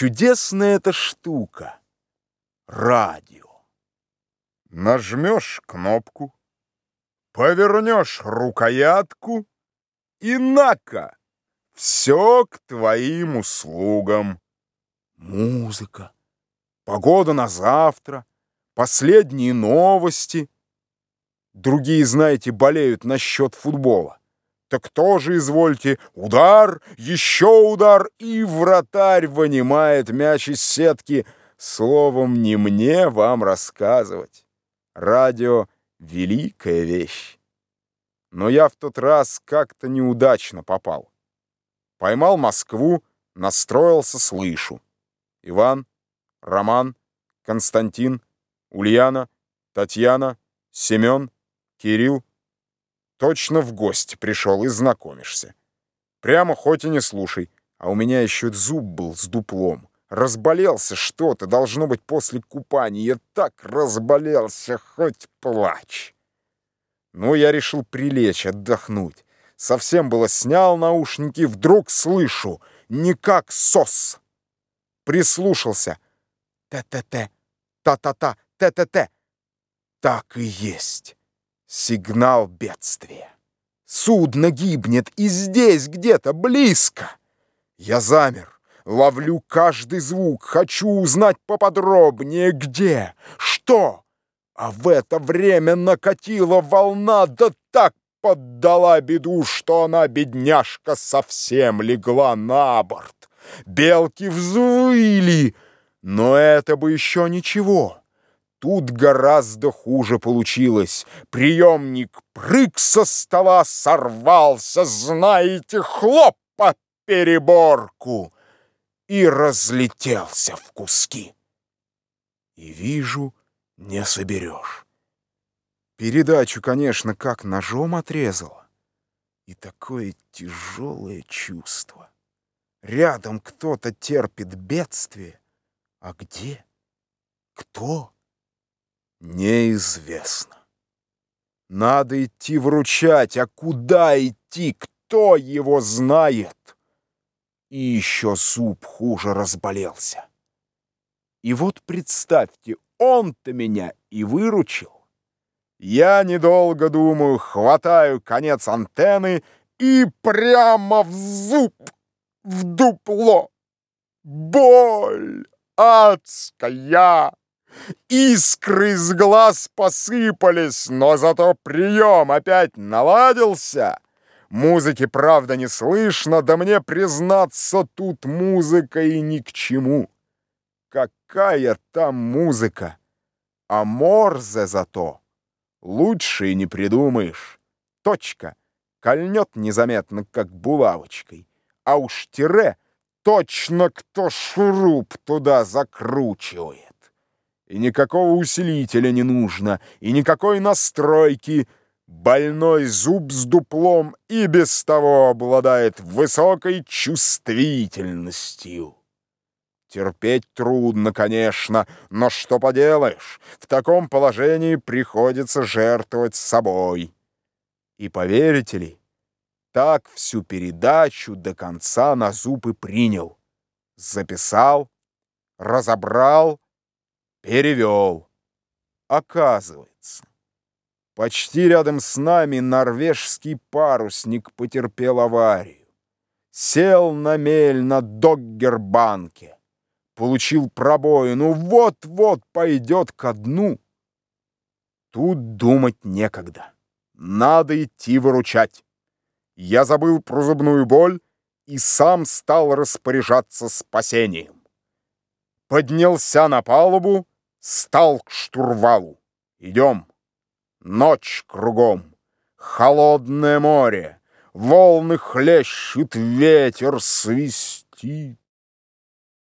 Чудесная эта штука — радио. Нажмешь кнопку, повернешь рукоятку и нака, все к твоим услугам. Музыка, погода на завтра, последние новости. Другие, знаете, болеют насчет футбола. Так тоже, извольте, удар, еще удар, и вратарь вынимает мяч из сетки. Словом, не мне вам рассказывать. Радио — великая вещь. Но я в тот раз как-то неудачно попал. Поймал Москву, настроился, слышу. Иван, Роман, Константин, Ульяна, Татьяна, Семен, Кирилл, Точно в гости пришел и знакомишься. Прямо хоть и не слушай, а у меня еще зуб был с дуплом. Разболелся что-то, должно быть, после купания. Так разболелся, хоть плачь. Ну, я решил прилечь, отдохнуть. Совсем было снял наушники, вдруг слышу, не как сос. Прислушался. Т-т-т, та-та-та, т-т-т. Так и есть. Сигнал бедствия. Судно гибнет, и здесь где-то близко. Я замер, ловлю каждый звук, хочу узнать поподробнее, где, что. А в это время накатила волна, да так поддала беду, что она, бедняжка, совсем легла на борт. Белки взвыли, но это бы еще ничего. Тут гораздо хуже получилось. Приемник прыг со стола сорвался, знаете, хлоп по переборку и разлетелся в куски. И вижу, не соберешь. Передачу, конечно, как ножом отрезало. И такое тяжелое чувство. Рядом кто-то терпит бедствие. А где? Кто? Неизвестно. Надо идти вручать, а куда идти, кто его знает? И еще зуб хуже разболелся. И вот представьте, он-то меня и выручил. Я, недолго думаю, хватаю конец антенны и прямо в зуб, в дупло. Боль адская! Искры из глаз посыпались, но зато прием опять наладился. Музыки, правда, не слышно, да мне, признаться, тут музыка и ни к чему. Какая там музыка? А Морзе зато лучше и не придумаешь. Точка кольнет незаметно, как булавочкой, а уж тире точно кто шуруп туда закручивает. И никакого усилителя не нужно, и никакой настройки. Больной зуб с дуплом и без того обладает высокой чувствительностью. Терпеть трудно, конечно, но что поделаешь, в таком положении приходится жертвовать собой. И поверите ли, так всю передачу до конца на зуб и принял. Записал, разобрал, Перевел. Оказывается, почти рядом с нами норвежский парусник потерпел аварию. Сел на мель на Доггербанке. Получил пробоину, вот-вот пойдет ко дну. Тут думать некогда. Надо идти выручать. Я забыл про зубную боль и сам стал распоряжаться спасением. Поднялся на палубу, стал к штурвалу. Идем. Ночь кругом, холодное море, волны хлещут, ветер свистит.